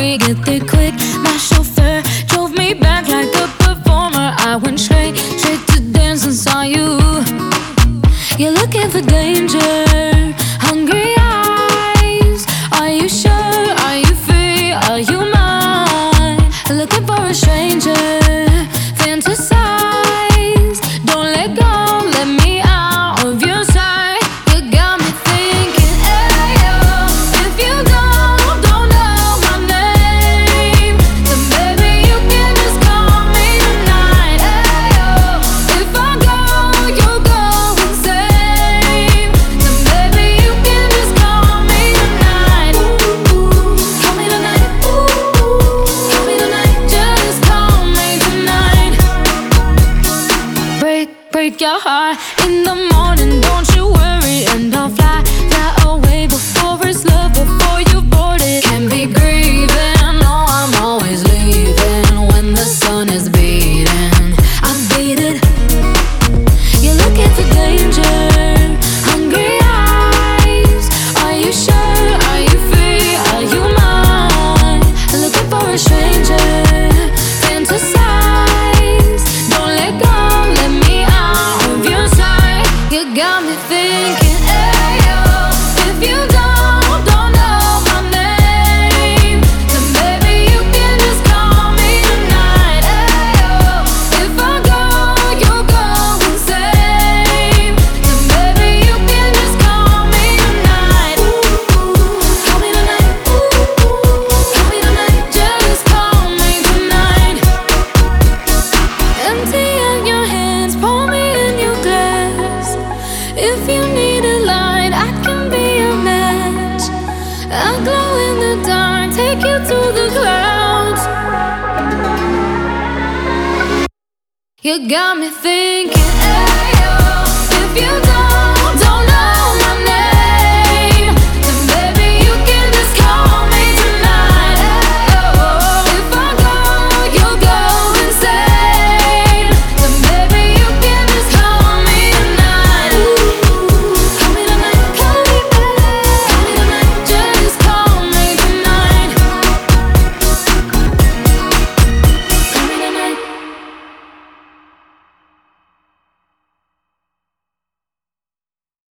get there quick. My chauffeur drove me back like a performer. I went straight, straight to dance and saw you. You're looking for danger. your heart in the morning. Don't you worry, and I'll fly, fly away before. You got me thinking.